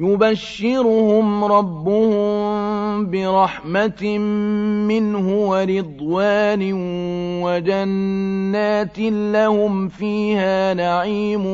يبشرهم ربهم برحمة منه ورضوان وجنات لهم فيها نعيم